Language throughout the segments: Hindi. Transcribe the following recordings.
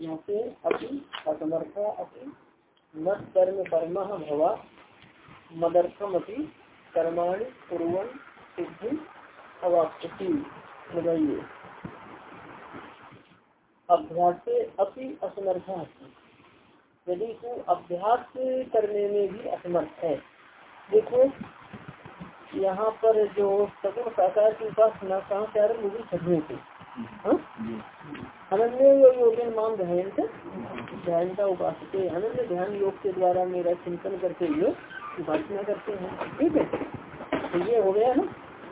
यहाँ से अपनी असमर्था अपनी कर्म कर्म भवा मदर्थम अपनी कर्माणि सिद्धि लगाइए अभ्यास अपनी असमर्था यदि तू अभ्यास करने में भी असमर्थ है। देखो, यहाँ पर जो सगुण साकार की उपासना कहाँ से छठवें से। हाँ? अनन्य योगन मान ध्यान का उपासक अनन्य ध्यान योग के द्वारा मेरा चिंतन करते हुए उपासना करते हैं। ठीक है? तो ये हो गया ना?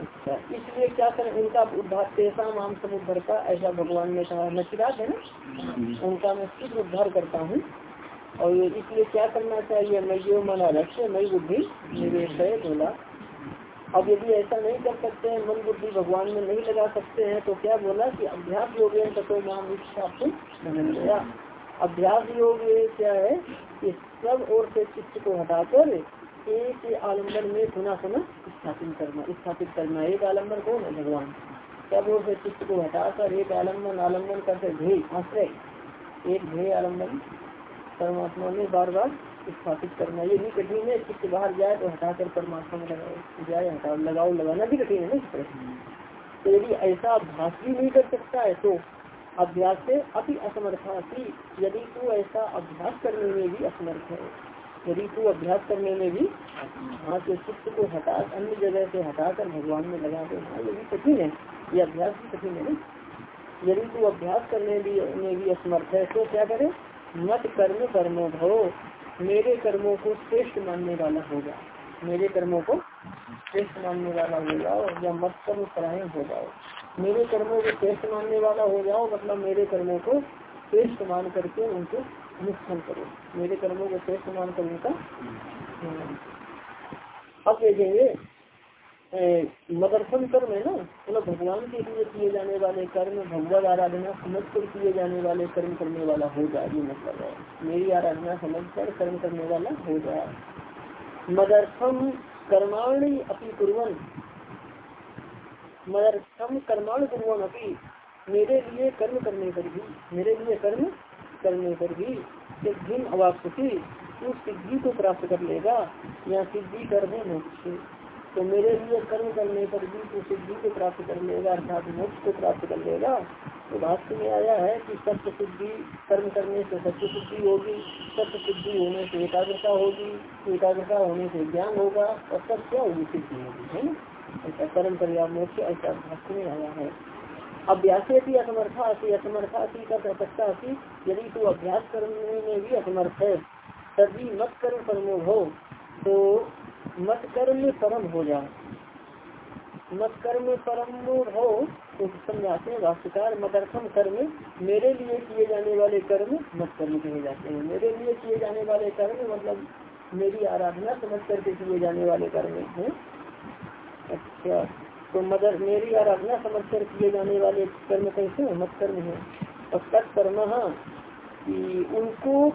अच्छा इसलिए क्या करें? उनका उद्धार तेसा माम समुद्र का, ऐसा भगवान ने कहा नचिरात है ना? उनका मैं शीघ्र उद्धार करता हूँ। और इसलिए क्या करना चाहिए? मैं जो मना लक्ष्य नई बुद्धि निवेश है, बोला। अब यदि ऐसा नहीं कर सकते हैं मन बुद्धि भगवान में नहीं लगा सकते हैं तो क्या बोला कि अभ्यास योग अभ्यास योग क्या है कि सब ओर से चित्त को हटाकर एक आलंबन में पुनः पुनः स्थापित करना स्थापित करना। एक आलंबन कौन है? भगवान। सब ओर से चित्त को हटाकर एक आलंबन आलंबन करते ध्येय, आश्रय। एक ध्येय आलंबन परमात्मा में बार बार स्थापित करना, ये भी कठिन है चित्त बाहर जाए तो हटाकर परमात्मा में लगाओ, जाए, हटाओ, लगाओ, लगाना भी कठिन है ना इस तरह तो यदि ऐसा अभ्यास भी नहीं कर सकता है तो अभ्यास से अति असमर्था थी यदि तू ऐसा अभ्यास करने में भी असमर्थ है, यदि तू अभ्यास करने में भी हाँ तो चित्त को हटा, अन्य जगह से हटाकर भगवान में लगा दे हाँ ये भी कठिन है, ये अभ्यास भी कठिन है यदि तू अभ्यास करने में भी असमर्थ है तो क्या करे? मत कर्म कर्मो भो मेरे कर्मों को श्रेष्ठ मानने वाला होगा। मेरे कर्मों को श्रेष्ठ मानने वाला हो जाओ या मत कर्म परायण हो जाओ। मेरे कर्मों को श्रेष्ठ मानने वाला हो जाओ मतलब मेरे कर्मों को श्रेष्ठ मान करके उनको अनुष्ठान करो। मेरे कर्मों को श्रेष्ठ मान करने का अब देखेंगे मदरसन कर्म है ना मतलब भगवान के लिए किए जाने वाले कर्म भगवत आराधना समझ कर किए जाने वाले कर्म करने वाला हो जाए ये मतलब है। मेरी आराधना समझ कर कर्म करने वाला हो जाए मदर्थम कर्माणी अपनी कुरन मदर्थम कर्माण कुरन अपनी मेरे लिए कर्म करने पर भी, मेरे लिए कर्म करने पर भी सिद्धि अवापति तू सिद्धि को प्राप्त कर लेगा, या सिद्धि कर दे मोक्ष तो मेरे लिए कर्म करने पर भी तो सिद्धि को प्राप्त कर लेगा अर्थात मोक्ष को प्राप्त कर लेगा तो भाष्य में आया है कि सत्य सिद्धि कर्म करने से सत्य सिद्धि होगी सत्य सिद्धि होने से एकाग्रता होगी एकाग्रता होने से ज्ञान होगा और सब क्या होगी सिद्धि होगी, है ऐसा कर्म कर मोक्ष, ऐसा भाष्य में आया है। अभ्यास भी असमर्था थी असमर्था थी का सकता थी यदि तू अभ्यास करने में भी असमर्थ है, तभी मत कर्म कर्मो हो तो मत कर्म परम हो जाए मत कर्म परम हो तो समझाते हैं भाष्यकार मदर्थम कर्म, मेरे लिए किए जाने वाले कर्म मत कर्म कहे जाते हैं। मेरे लिए किए जाने वाले कर्म मतलब मेरी आराधना समझ करके किए जाने वाले कर्म है। अच्छा तो मदर, मेरी आराधना समझ कर किए जाने वाले कर्म कैसे है? मत कर्म है। और तत्कर्म कि उनको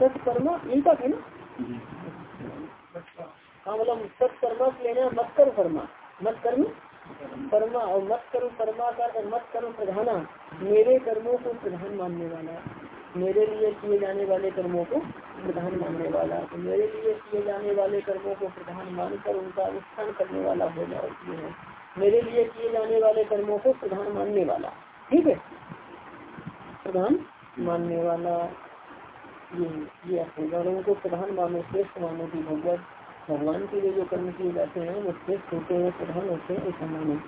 तत्कर्म इनका है ना? हाँ मतलब सत्कर्मा लेना मत कर कर्मा। मत कर्म? कर्मा, और मत कर्म कर्मा का मत कर्म प्रधाना। मेरे कर्मों को प्रधान मानने वाला। मेरे लिए किए जाने वाले कर्मों को प्रधान मानने वाला। तो मेरे लिए किए जाने वाले कर्मों को प्रधान मानकर उनका अनुष्ठान करने वाला हो जाए है। मेरे लिए किए जाने वाले कर्मों को प्रधान मानने वाला। ठीक है? प्रधान मानने वाला। ये उनको प्रधान मानो श्रेष्ठ मानो की भगवत भगवान के लिए जो कर्म किए जाते हैं वो श्रेष्ठ होते हैं प्रधान होते हैं ऐसा मानो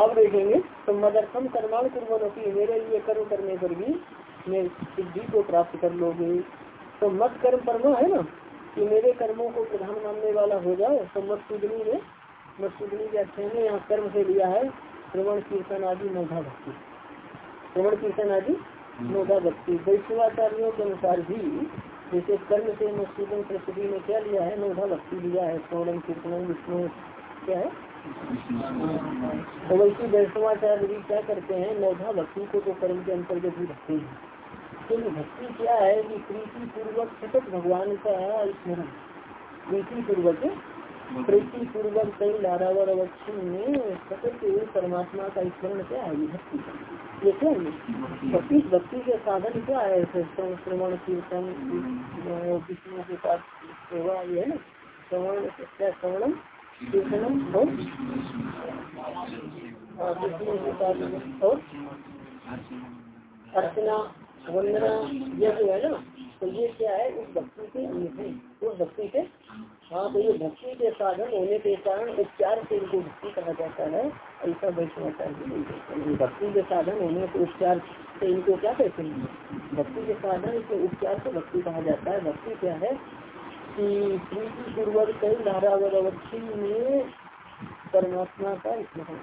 अब देखेंगे तो मदर्थम कर्माण कुर्बन मेरे लिए कर्म करने पर भी मैं सिद्धि को प्राप्त कर लोगे तो मत कर्म परमा है ना कि मेरे कर्मों को प्रधान मानने वाला हो जाए तो मत सुधनी में मत सुधनी के अच्छे में यहाँ कर्म से लिया है श्रवण कीर्तन आदि नौधा भक्ति श्रवण कीर्तन आदि नौधा भक्ति वैष्णवाचार्यों के अनुसार भी जैसे कर्म से मस्जिदों सरस्वती ने क्या लिया है? नौधा भक्ति लिया है सोनम कीर्तन, विष्णु, क्या है? तो वैसे वैष्णवाचार्य भी क्या करते हैं? नौधा भक्ति को तो कर्म के अंतर्गत ही रखते हैं। क्योंकि भक्ति क्या है कि प्रीति पूर्वक सतत भगवान का स्मरण। प्रीति पूर्वक प्रीति पूर्वक कई लारावर अवक्षण में सतत परमात्मा का स्मरण क्या है भक्ति ये क्या है? तो भक्ति के साधन क्या है? श्रवण, कीर्तन विष्णु के पास सेवा ये है ना, श्रवण क्या श्रवणम, कीर्तनम, और विष्णु के पास और अर्चना, वंदना, यह जो है ना तो ये क्या है? उस भक्ति के अंग है। उस भक्ति के हाँ तो ये भक्ति के साधन, होने के कारण उपचार से इनको भक्ति कहा जाता है, ऐसा वैष्णवाचार्य नहीं कहते भक्ति के साधन होने के उपचार से इनको क्या कहते हैं? भक्ति के साधन के उपचार से भक्ति कहा जाता है। भक्ति क्या है? कि प्रीति पूर्वक कई धारावर अवधि में परमात्मा का स्मरण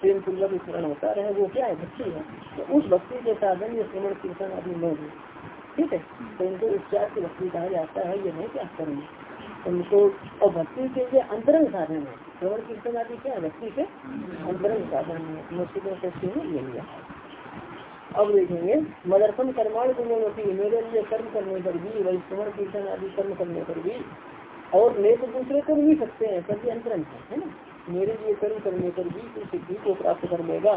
प्रेम पूर्वक स्मरण होता रहे, वो क्या है? भक्ति है। तो उस भक्ति के साधन ये श्रवण कीर्तन आदि लोग ठीक है? तो इनको उपचार की भक्ति कहा जाता है, ये नहीं क्या करेंगे। उनको और भक्ति के लिए अंतरंग साधन है। श्रवण कीर्तन आदि क्या है? भक्ति के अंतरंग साधन है। मुस्लिमों से ये लिया। अब देखेंगे मदर्पण कर्माण गुणों मेरे लिए कर्म करने पर भी वही श्रवण कीर्तन आदि कर्म करने पर भी और ले तो दूसरे कर भी सकते हैं पर ये अंतरंग है ना? मेरे लिए कर्म करने पर भी तो सिद्धि को प्राप्त कर लेगा।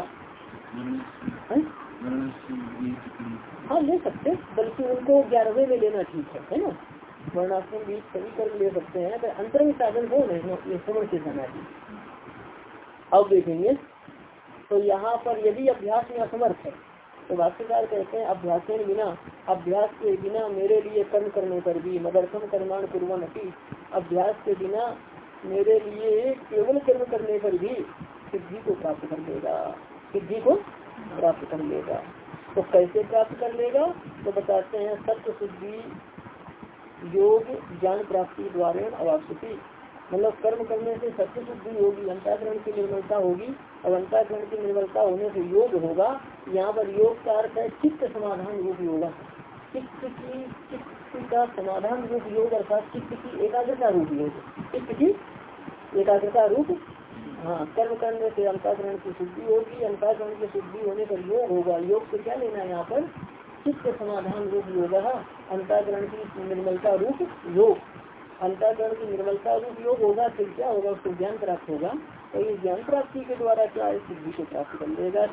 हाँ? ले सकते बल्कि उनको ग्यारहवें में लेना ठीक है है ना? वर्णाश्रम बीच सभी कर्म ले सकते हैं अगर अंतर में साधन हो नहीं ये श्रवण के समय अब देखेंगे तो यहाँ पर यदि अभ्यास में असमर्थ है तो भाष्यकार कहते हैं अभ्यास के बिना, अभ्यास के बिना मेरे लिए कर्म करने पर भी मदरसम कर्माण पूर्वन अभ्यास के बिना मेरे लिए केवल कर्म करने पर भी सिद्धि को प्राप्त कर लेगा। सिद्धि को प्राप्त कर लेगा। तो कैसे प्राप्त कर लेगा? तो बताते हैं, सत्य शुद्धि योग, ज्ञान प्राप्ति द्वारा अवापति मतलब कर्म करने से सत्य शुद्धि होगी, अंताकरण की निर्मलता होगी और अंताकरण की निर्मलता होने से योग होगा। यहाँ पर योग का अर्थ है चित्त समाधान रूप योगा। चित्त की, चित्त का समाधान रूप योग अर्थात चित्त की एकाग्रता रूप योग। चित्त की एकाग्रता रूप हाँ कर्म करने से अंताकरण की शुद्धि होगी, अंताकरण की शुद्धि होने पर योग होगा। योग से क्या लेना है यहाँ पर? चित्त समाधान रूप योग अंताकरण की निर्मलता रूप योग। अंताकरण की निर्मलता रूप योग होगा, फिर क्या होगा? उसको ज्ञान प्राप्त होगा। तो ये ज्ञान प्राप्ति के द्वारा क्या है? सिद्धि को प्राप्त कर लेगा।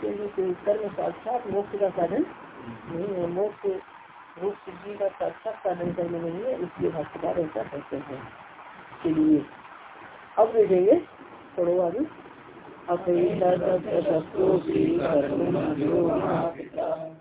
कर्म साक्षात मोक्ष का साधन नहीं है। मोक्ष रूप सिद्धि का साक्षात साधन कर्म नहीं है। इसलिए भाष्यकार ऐसा कहते हैं। चलिए, अब देखेंगे थोड़ा आगे फलत्यागम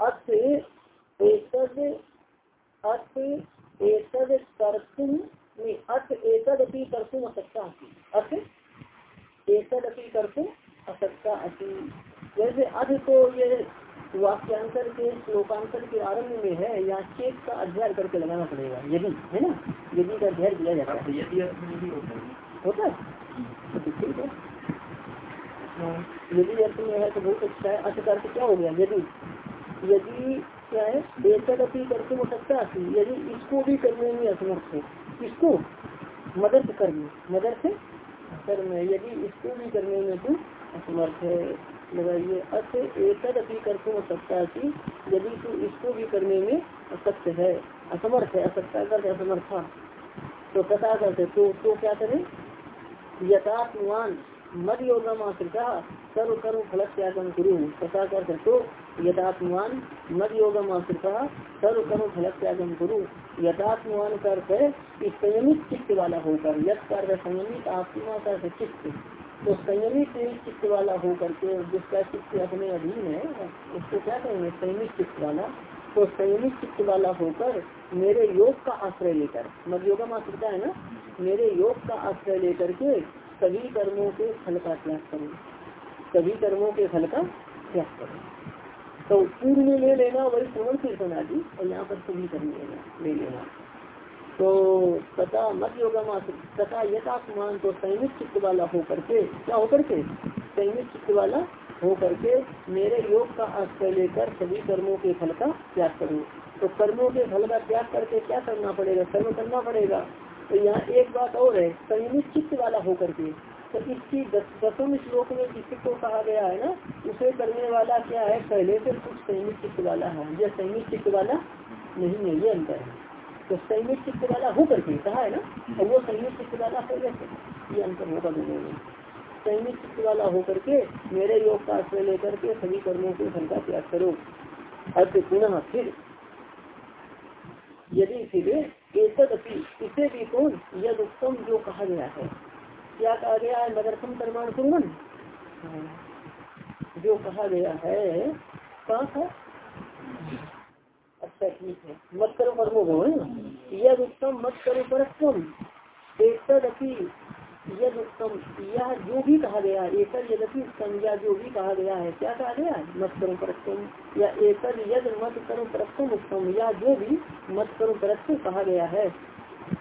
अथ एतद अथ एतद कर्तुम अथ एतद अपनी कर्तुम असक्ता अथ एतद अपनी कर्तुम असक्ता अति वैसे अध तो ये वाक्यांतर के श्लोकांतर के आरंभ में है या चेत का अध्ययन करके लगाना पड़ेगा। यदि है ना? यदि का अध्ययन किया जाता है। यदि होता है। तो ठीक है। हाँ, यदि अर्थ में है तो बहुत अच्छा है। अर्थ का अर्थ क्या हो गया? यदि यदि क्या है एकदपी करके वो सकता है यदि इसको भी करने में असमर्थ है इसको मदद करने मदद से कर्म यदि इसको भी करने में तू असमर्थ है लगाइए। अर्थ एकदपी करके वो सकता थी यदि तू इसको भी करने में असक्त है असमर्थ है असक्ता कर असमर्था तो कथा करते तो, तो क्या करे? यथात्मान मद योगम आश्रिता सर्व कर्म फल त्यागम गुरु तथा कर तो यथात्मान मद योगम सर्व कर्म फल त्यागम गुरु यथात्मान कर। संयमित चित्त वाला होकर यथ कर संयमित आत्मा कर चित्त तो संयमित चित्त वाला होकर के जिसका चित्त अपने अधीन है, उसको क्या कहेंगे? संयमित चित्त वाला तो संयमित चित्त वाला होकर मेरे योग का आश्रय लेकर मद योगम आश्रिता है ना? मेरे योग का आश्रय लेकर के सभी कर्मों के फल का त्याग करो। सभी कर्मों के फल का त्याग करो। तो पूर्व में ले लेना वही श्रवण कीर्तन आदि और यहाँ पर सभी कर्म लेना ले लेना। तो तथा मत योगम तथा यथात्मान तो संयुक्त चित्त वाला हो करके, क्या हो करके? संयुक्त चित्त वाला हो करके मेरे योग का आश्रय लेकर सभी कर्मों के फल का त्याग करूँ। तो कर्मों के फल का त्याग करके क्या करना पड़ेगा? कर्म करना पड़ेगा। तो यहाँ एक बात और है, संयुक्त चित्त वाला होकर करके तो इसकी दसम श्लोक में किसी को कहा गया है ना, उसे करने वाला क्या है? पहले से कुछ संयुक्त चित्त वाला है। यह संयुक्त चित्त वाला नहीं है, ये अंतर है। तो संयुक्त चित्त वाला हो करके, कहा है ना? और वो संयुक्त चित्त वाला हो कैसे? ये अंतर होगा दोनों में। संयुक्त चित्त वाला हो करके, मेरे योग का आश्रय लेकर के सभी कर्मों के फल का त्याग करो। अर्थ पुनः फिर। यदि फिर, एतदपि, इसे भी कौन? यद उत्तम जो कहा गया है। क्या कहा गया है? मदरसम कर्माण कुरन जो कहा गया है, कहा था? अच्छा ठीक है। मत करो को है यद उत्तम, मत करो परस्म एकदपि यद उत्तम। यह जो भी कहा गया एकल यदपि उत्तम या जो भी कहा गया है, क्या कहा गया मत करो परस्म या एकल यद मत करो परस्म उत्तम। या जो भी मत करो परस्म कहा गया है।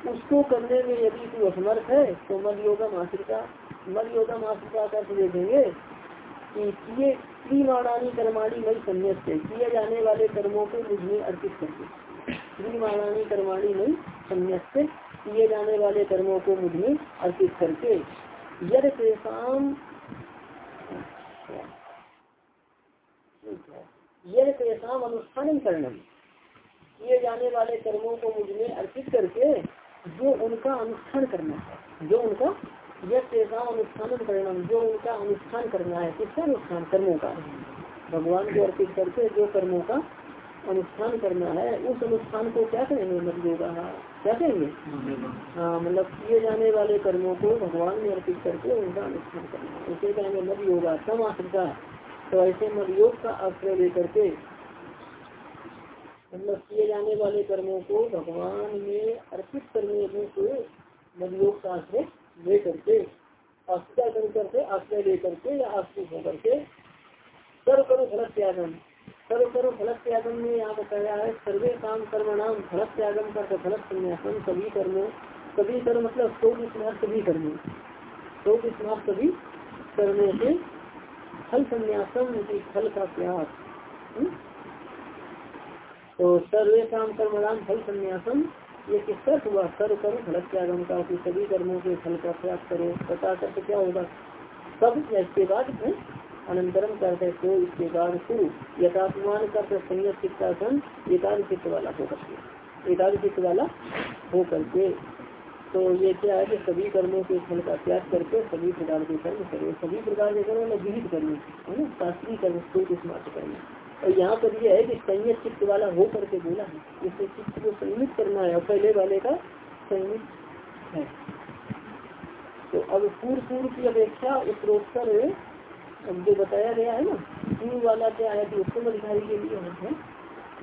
उसको करने में यदि तू असमर्थ है तो मद योगम आश्रिता मद योगम आश्रिता कर देखेंगे कि किए, त्रिमाणानी कर्माणी मई संन्यास से किए जाने वाले कर्मों को मुझमें अर्पित करके त्रिमाणानी कर्माणी मई संन्यास से किए जाने वाले कर्मों को मुझमें अर्पित करके यद तेसाम यद तेसाम अनुष्ठान करना किए जाने वाले कर्मों को मुझमें अर्पित करके जो उनका अनुष्ठान करना है। जो उनका यह अनुष्ठान करना जो उनका अनुष्ठान करना है, किसका अनुष्ठान? कर्मों का। भगवान को अर्पित करके जो कर्मों का अनुष्ठान करना है, उस अनुष्ठान को क्या करेंगे मत योगा क्या कहेंगे? हाँ मतलब किए जाने वाले कर्मों को भगवान में अर्पित करके उनका अनुष्ठान करना है। उसे कहेंगे मत योगा तो ऐसे मत योग का आश्रय लेकर के मतलब किए जाने वाले कर्मों को भगवान में अर्पित करने को मद योग का आश्रय ले करके आस्था कर करके आश्रय ले करके, या आश्रित होकर के सर्व करो फल त्यागम सर्व करो फल त्यागम में यहाँ बताया है, सर्वे काम कर्म नाम फल त्यागम कर फल संन्यासम सभी कर्मों, सभी कर्म मतलब सौ स्मार्ट सभी कर्मों। सौ स्मार्ट सभी करने से फल संन्यासम फल का त्याग। हम्म? तो सर्वे काम कर्म नाम फल संन्यासम ये किसका हुआ? सर्व करो फल त्यागम का कि सभी कर्मों के फल का त्याग करो। पता करके क्या होगा? सब इसके बाद अनंतरम करते तो इसके बाद शुरू। यथात्मान करते संयत चित्तासन एकाध वाला हो करके एकाध वाला हो करके तो ये क्या है कि सभी कर्मों के फल का त्याग करके सभी प्रकार के कर्म करो। सभी प्रकार के कर्म विहित कर्म है ना? शास्त्रीय कर्म को स्मार्ट कर्म और यहाँ पर यह है कि संयत चित्त वाला हो करके बोला है। इससे चित्त को संयमित करना है। और पहले वाले का संयमित है। तो अब पूर्व पूर्व की अपेक्षा उत्तरोत्तर जो बताया गया है ना पूर्व वाला क्या है कि उत्तम अधिकारी के लिए है।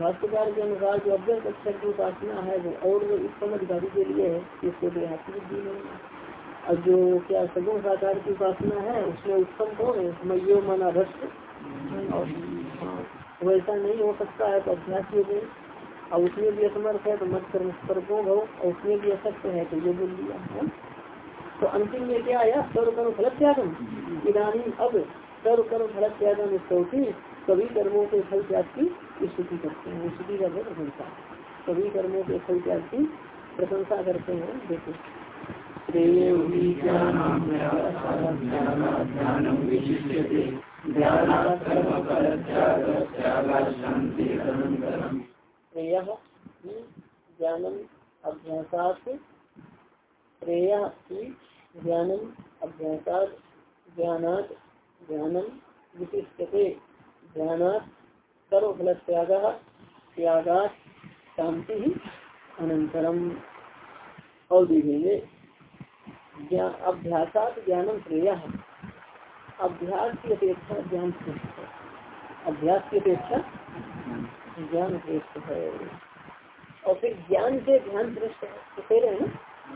भाष्यकार के अनुसार जो अव्यक्त अक्षर की उपासना है वो और वो उत्तम अधिकारी के लिए है। इसको देहात्मिक भी नहीं है। और जो क्या सगुण साकार की उपासना है उसमें उत्तम कौन है? मयो मना भ्रष्ट और वैसा नहीं हो सकता है तो अभ्यास योग और उसमें भी असमर्थ है तो मत कर्म कर्मो भव और उसमें भी असत्य है तो ये बोल दिया, है तो अंतिम में क्या आया? सर्व कर्म फल त्यागम। इधानी अब सर्व कर्म फल त्यागम स्तौती सभी कर्मों के फल त्याग की स्तुति करते हैं। स्तुति का प्रशंसा सभी कर्मों के फल त्याग की प्रशंसा करते हैं, देखो। ज्ञानम अभ्यासात। श्रेय ज्ञानम अभ्यासात। ज्ञानात ज्ञानम विशिष्टते ज्ञानात सर्वफल त्याग त्यागात शांति अनंतरम और देखेंगे अभ्यासात ज्ञानम श्रेय अभ्यास की अपेक्षा ज्ञान श्रेष्ठ है। अभ्यास की अपेक्षा ज्ञान श्रेष्ठ है। और फिर ज्ञान से ध्यान श्रेष्ठ है। तो कह रहे हैं ना,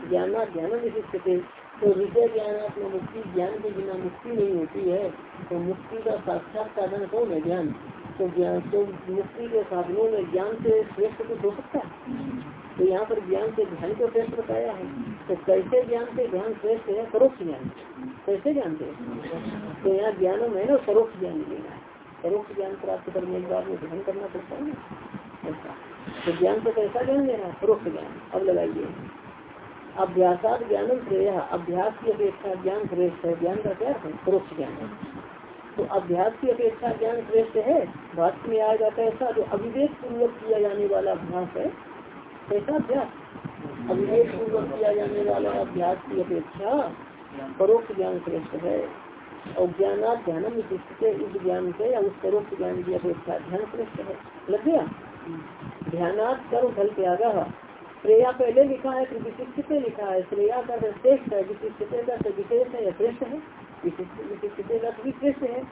ज्ञाना ज्ञान विशिष्ट तो विजय ज्ञानात्म मुक्ति ज्ञान के बिना मुक्ति नहीं होती है। तो मुक्ति का साक्षात साधन कौन है? ज्ञान। तो ज्ञान तो मुक्ति के साधनों में ज्ञान से श्रेष्ठ कुछ हो सकता है? तो यहाँ पर ज्ञान से ध्यान को श्रेष्ठ बताया है। तो कैसे ज्ञान से ध्यान श्रेष्ठ है? परोक्ष ज्ञान कैसे ज्ञान से? तो यहाँ ज्ञानों में ना परोक्ष ज्ञान लेना है ज्ञान प्राप्त करने के बाद ध्यान करना पड़ता है ना? ऐसा। तो ज्ञान से कैसा ज्ञान लेना है ज्ञान। अब लगाइए। अभ्यासात ज्ञान श्रेय। अभ्यास की अपेक्षा ज्ञान श्रेष्ठ है। ज्ञान का क्या है? परोक्ष ज्ञान। है तो अभ्यास की अपेक्षा ज्ञान श्रेष्ठ है। बात में आ जाता है ऐसा जो अविवेक पूर्वक किया जाने वाला अभ्यास है। कैसा अभ्यास? अविवेक पूर्वक किया जाने वाला अभ्यास की अपेक्षा परोक्ष ज्ञान श्रेष्ठ है। और ज्ञानात ध्यान इस ज्ञान से या उस परोक्ष ज्ञान की अपेक्षा ध्यान श्रेष्ठ है। लग गया? ध्यानात कर्म फल त्याग। श्रेया पहले लिखा है फिर विशिष्ट लिखा है। श्रेया का श्रेष्ठ है विशिष्ट का विशेष है या श्रेष्ठ है विशिष्ट का भी श्रेष्ठ है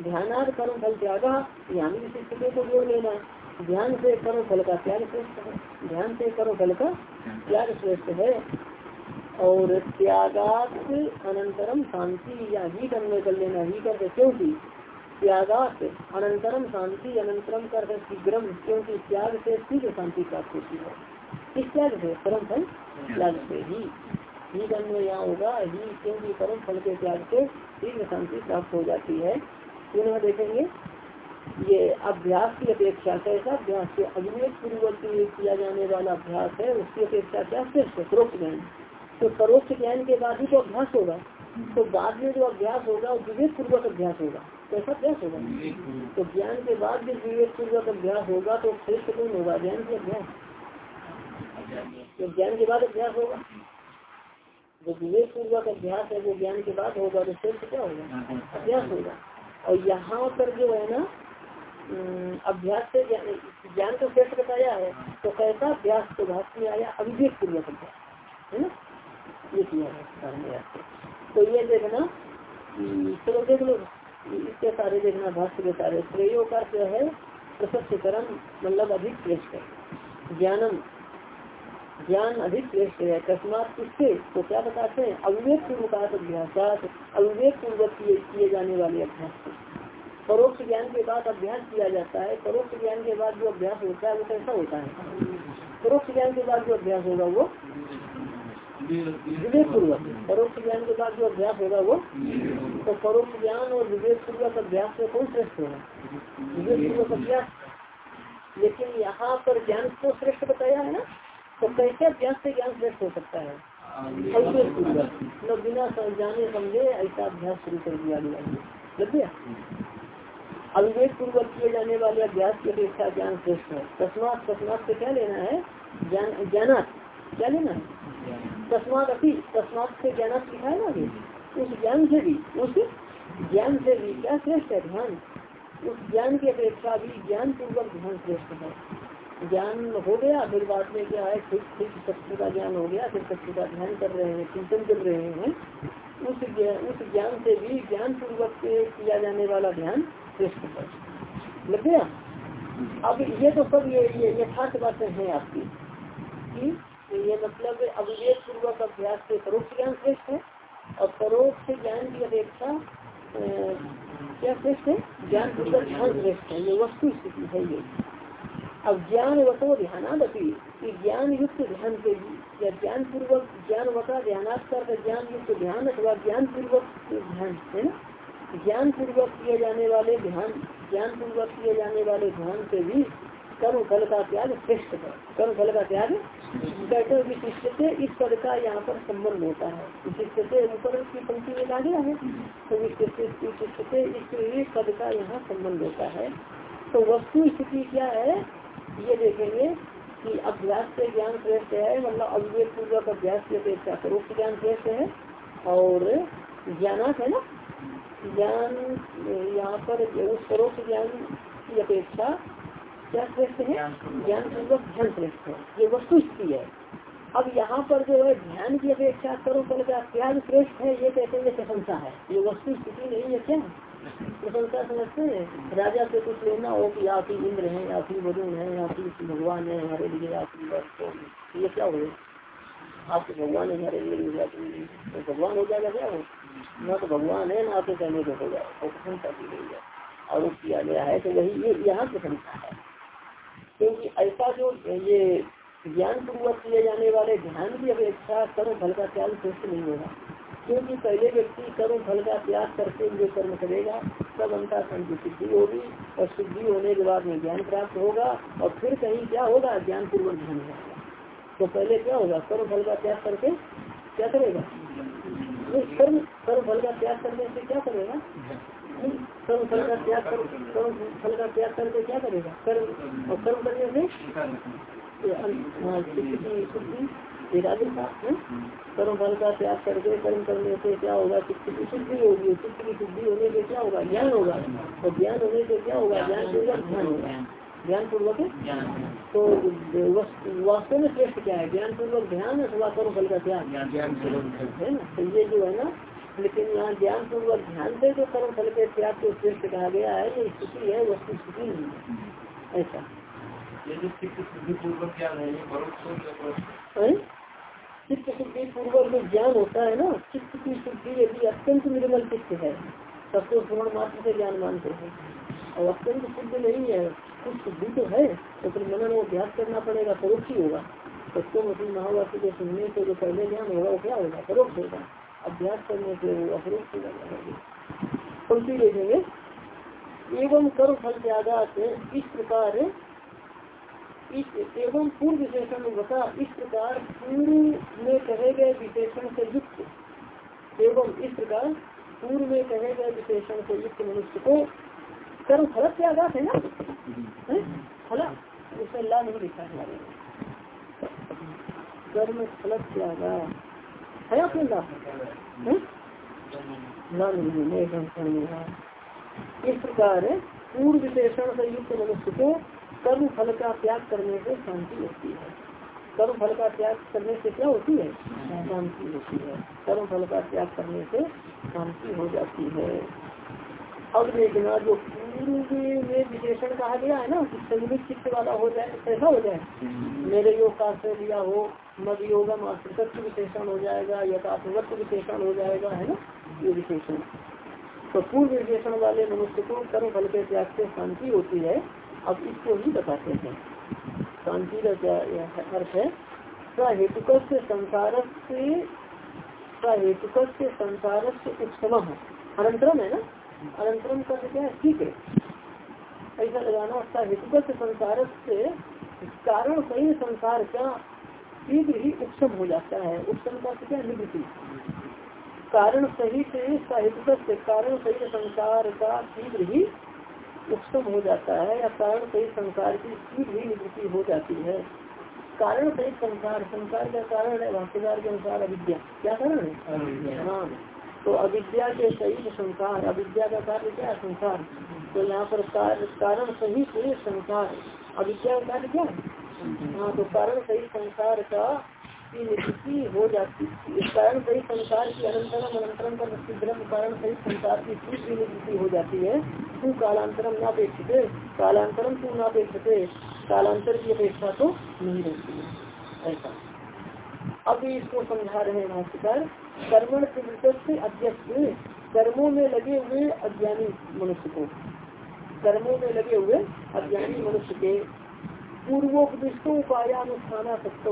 ध्यानार्थ कर्म फल त्याग यहाँ भी विशिष्ट को जोड़ लेना। ध्यान से कर्म फल का त्याग श्रेष्ठ है। ध्यान से कर्म फल का त्याग श्रेष्ठ है। और त्यागात अनंतरम शांति या ही करने कर लेना ही करते क्योंकि त्यागात अनंतरम शांति, अनंतरम कर शीघ्रम, क्योंकि त्याग से शीघ्र शांति प्राप्त होती है। किस त्याग से परम फल त्याग से ही। ही में यहाँ होगा, ही क्योंकि परम फल के त्याग से शीघ्र शांति प्राप्त हो जाती है। पुनः देखेंगे, ये अभ्यास की अपेक्षा कैसा अभ्यास के अविवेक पूर्वक किया जाने वाला अभ्यास है, उसकी अपेक्षा क्या परोक्ष ज्ञान तो परोक्ष ज्ञान के बाद ही तो अभ्यास होगा। तो बाद में जो अभ्यास होगा वो विवेक पूर्वक अभ्यास होगा। कैसा अभ्यास होगा? तो ज्ञान के बाद भी विवेक पूर्वक अभ्यास होगा तो श्रेष्ठ कौन होगा? ज्ञान के अभ्यास। तो ज्ञान के बाद अभ्यास होगा। जो विवेक पूर्वक अभ्यास है वो ज्ञान के बाद होगा तो श्रेष्ठ क्या होगा? अभ्यास होगा। और यहाँ पर जो है ना अभ्यास से ज्ञान को श्रेष्ठ बताया है तो कैसा अभ्यास तो भाष में आया? अविवेक पूर्वक अभ्यास। है ना? ये किया है तो ये देखना चलो देख लो इसके सारे देखना, भाष्य के सारे। श्रेयों का जो है? प्रसक्त कर्म मतलब अधिक श्रेष्ठ है। ज्ञानम, ज्ञान अधिक श्रेष्ठ है। अकस्मात किससे? तो क्या बताते हैं? अविवेक पूर्वक अभ्यास अविवेक पूर्वक किए जाने वाले अभ्यास परोक्ष ज्ञान के बाद अभ्यास किया जाता है। परोक्ष ज्ञान के बाद जो अभ्यास होता है, वो कैसा होता है? परोक्ष ज्ञान के बाद जो अभ्यास होगा, वो विवेक पूर्वक परोक्ष ज्ञान के बाद जो अभ्यास होगा वो तो परोक्ष ज्ञान और विवेक पूर्वक अभ्यास में कौन श्रेष्ठ होगा? विवेक पूर्वक अभ्यास। लेकिन यहाँ पर ज्ञान को श्रेष्ठ बताया है ना तो कैसे अभ्यास से ज्ञान श्रेष्ठ हो सकता है? बिना जाने समझे ऐसा अभ्यास शुरू कर दिया गया अविवेक पूर्वक किए जाने वाले अभ्यास की अपेक्षा ज्ञान श्रेष्ठ है। तस्मात तस्मात से क्या लेना है? ज्ञान ज्ञानात। क्या लेना है तस्मात अति तस्मात से ज्ञानात लिखा है ना अभी उस ज्ञान से भी, उस ज्ञान से भी क्या श्रेष्ठ है ध्यान? उस ज्ञान की अपेक्षा भी ज्ञान पूर्वक ध्यान श्रेष्ठ है। ज्ञान हो गया, फिर बाद में क्या है, फिर फिर शक्ति का ज्ञान हो गया, फिर शक्ति का ध्यान कर रहे हैं, चिंतन कर रहे हैं। उस उस ज्ञान से भी ज्ञान पूर्वक किया जाने वाला ध्यान श्रेष्ठ है। लग गया? अब ये तो सब ये ये यथार्थ बातें हैं आपकी कि ये मतलब अविवेक पूर्वक अभ्यास से परोक्ष ज्ञान श्रेष्ठ है। और परोक्ष ज्ञान की अपेक्षा क्या श्रेष्ठ है? ज्ञान पूर्वक ध्यान श्रेष्ठ है। ये वस्तु स्थिति है ये। अब ज्ञान वतो ध्यानादपि। ज्ञान युक्त ध्यान से या ज्ञान पूर्वक ज्ञान वता ध्यानात्तर ज्ञान युक्त ध्यान अथवा ज्ञान पूर्वक ध्यान, है ना? ज्ञान पूर्वक किए जाने वाले ध्यान ज्ञान पूर्वक किए जाने वाले ध्यान से भी कर्म फल का त्याग श्रेष्ठ है। कर्म फल का त्याग से इस पद का यहाँ पर संबंध होता है। विशिष्ट ऊपर की पंक्ति में ला गया है तो विशिष्ट इस पद का यहाँ संबंध होता है। तो वस्तु स्थिति क्या है? ये देखेंगे कि अभ्यास से ज्ञान श्रेष्ठ है मतलब अविवेक पूर्वक अभ्यास की अपेक्षा परोक्ष ज्ञान श्रेष्ठ है। और ज्ञानात है ना? ज्ञान, यहाँ पर उस परोक्ष ज्ञान की अपेक्षा क्या श्रेष्ठ है? ज्ञान पूर्वक ध्यान श्रेष्ठ है ये वस्तु स्थिति है। अब यहाँ पर जो है, ध्यान की अपेक्षा करो, कल का त्याग श्रेष्ठ है, ये कहते हैं प्रशंसा है। ये वस्तु स्थिति नहीं है क्या? प्रशंसा समझते हैं? राजा से कुछ लेना हो कि आप ही इंद्र हैं आप ही वरुण है आप ही भगवान है हमारे लिए आप ही तो ये क्या हो आप तो भगवान है हमारे लिए तो भगवान हो जाएगा क्या? हो न तो भगवान है, ना आपके कहने को हो जाए और प्रशंसा की गई है। आरोप किया गया है तो वही ये यहाँ प्रशंसा है। क्योंकि ऐसा जो ये ज्ञान पूर्वक किए जाने वाले ध्यान की अपेक्षा कर्म, फल का त्याग श्रेष्ठ नहीं होगा। क्योंकि पहले व्यक्ति कर्म, फल का त्याग करते हुए कर्म करेगा, तब अंतर की सिद्धि होगी और सिद्धि होने के बाद में ज्ञान प्राप्त होगा और फिर कहीं क्या होगा? ज्ञान पूर्वक ध्यान होगा तो पहले क्या होगा? कर्म, फल का त्याग करके क्या करेगा? कर्म कर्म, फल का त्याग करने से क्या करेगा? कर्म फल का त्याग कर कर्म फल का त्याग करके क्या करेगा? कर्म और कर्म करने से एकाग्रता कर्म फल का त्याग करके कर्म करने से क्या होगा? चित्त की शुद्धि होगी चित्त की शुद्धि होने से क्या होगा? ज्ञान होगा। और ज्ञान होने से क्या होगा? ज्ञान पूर्वक ध्यान होगा। ज्ञान पूर्वक तो वास्तव में श्रेष्ठ क्या है? ज्ञान पूर्वक ध्यान अथवा कर्म फल का त्याग? है ना? तो ये जो है ना लेकिन यहाँ ज्ञान पूर्वक ध्यान से जो कर्म फल के त्याग को श्रेष्ठ कहा गया है ये स्थिति है वस्तु स्थिति नहीं है। ऐसा। चित्त शुद्धि पूर्वक जो ज्ञान होता है ना चित्त की शुद्धि यदि अत्यंत निर्मल चित्त है तब तो श्रवण मात्र से ज्ञान मानते हैं। और अत्यंत शुद्ध नहीं है कुछ शुद्धि तो है तो फिर मनन वो अभ्यास करना पड़ेगा परोक्ष ही होगा। तो मतलब महावाक्य के सुनने से जो पहले ज्ञान होगा वो क्या होगा? परोक्ष होगा। अभ्यास करने से वो अपरोक्ष पंक्ति देखेंगे एवं कर्म फल त्यागा से इस प्रकार, इस एवं पूर्व विशेषण में बता, इस प्रकार पूर्व में कहे गए विशेषण से युक्त, एवं इस प्रकार पूर्व में कहे गए विशेषण से युक्त मनुष्य को कर्म फल त्यागात है ना? फल? उसमें ला नहीं लिखा है। कर्म फल त्यागा है। अपने इस प्रकार पूर्व विशेषण से युक्त मनुष्य को कर्म फल का त्याग करने से शांति होती है। कर्म फल का त्याग करने से क्या होती है? शांति होती है। कर्म फल का त्याग करने से शांति हो जाती है। अब देखना जो पूर्व में विशेषण कहा गया है ना संगीत चित्त वाला हो जाए कैसा हो जाए। मेरे योग का आश्रय लिया हो मद योगम विशेषण हो जाएगा यथात्मत्व विशेषण हो जाएगा है ना? ये विशेषण। तो पूर्व विशेषण वाले मनुष्य को कर्म फल के त्याग से शांति होती है। अब इसको ही बताते हैं। शांति का क्या अर्थ है? सहेतुक से संसार से सहेतुक से संसार से उत्सव अनंतरम है ना? अनंतरम का क्या है ठीक है। ऐसा लगाना सहेतुक संसार से कारण सही संसार का शीघ्र ही उत्सव हो जाता है। उत्सव का क्या निवृत्ति। कारण सही से साहित्य से कारण सही संसार का शीघ्र ही उत्सव हो जाता है या कारण सही संसार की शीघ्र ही निवृत्ति हो जाती है। कारण सही संसार संसार का कारण है भाष्यकार के अनुसार अविद्या। क्या कारण है? हाँ। तो अविद्या के सही संसार, अविद्या का कार्य क्या संसार। तो यहाँ पर कारण सही से संसार। अविद्या का कार्य क्या हाँ? तो कारण सही संसार का निवृत्ति हो जाती। इस कारण सही संसार की अनंतरम अनंतरम पर ब्रह्म कारण सही संसार की तीसरी निवृत्ति हो जाती है। तू कालांतरम न अपेक्षित? कालांतरम तू न अपेक्षित? कालांतर की अपेक्षा तो नहीं रहती है। ऐसा। अब इसको समझा रहे हैं भाष्यकार। कर्मण से अध्यक्ष कर्मों में लगे हुए अज्ञानी मनुष्य को। कर्मों में लगे हुए अज्ञानी मनुष्य के। पूर्वोपदिष्ट उपाय अनुष्ठान सकते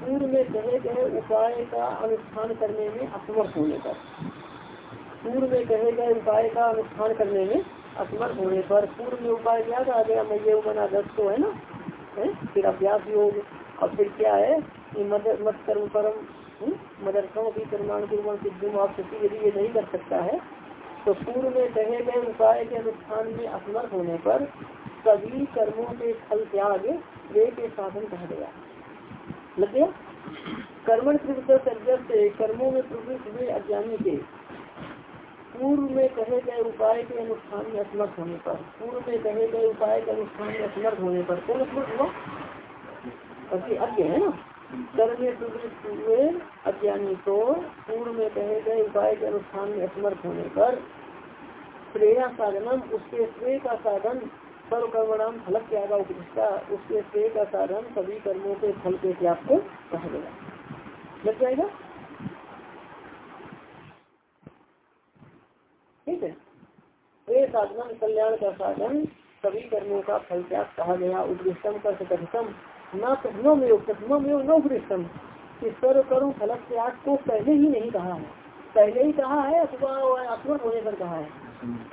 पूर्व में कहे गए उपाय का अनुष्ठान करने में असमर्थ होने पर। पूर्व में कहे गए उपाय का अनुष्ठान करने में असमर्थ होने पर। पूर्व में उपाय क्या कहा गया, मैं ये बना दस तो है ना? है? फिर अभ्यास योग। और फिर क्या है? मत कर्म परम? मदरसों की कर्माण कुर्बान सिद्धि आप यदि ये नहीं कर सकता है तो पूर्व में कहे गए उपाय के अनुष्ठान में असमर्थ होने पर सभी कर्मों के फल त्याग वे के साधन कहा गया। लग कर्मण से कर्मों में प्रवृत्त हुए अज्ञानी के पूर्व में कहे गए उपाय के अनुष्ठान में असमर्थ होने पर, पूर्व में कहे गए उपाय के अनुष्ठान में असमर्थ होने पर कौन असमर्थ हुआ? अज्ञ है ना? कर्म हुए अज्ञानी को पूर्व में कहे गए उपाय के अनुष्ठान में असमर्थ होने पर प्रेया साधनम, उसके श्रेय का साधन सर्व कर्मणाम फल त्यागा उपदिष्टा उसके श्रेय का साधन, सभी कर्मों के फल के त्याग को कहा गया। लग जाएगा? ठीक है। ये साधन कल्याण का साधन, सभी कर्मों का फल त्याग कहा गया उपदिष्टम कर कथितम न प्रथम योग प्रथम योग न उपरिष्टम सर्व कर्म फल त्याग को पहले ही नहीं कहा है। पहले ही कहा है, अथवा असमर्थ होने पर कहा है।